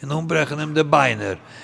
in umbrechen ihm de beiner.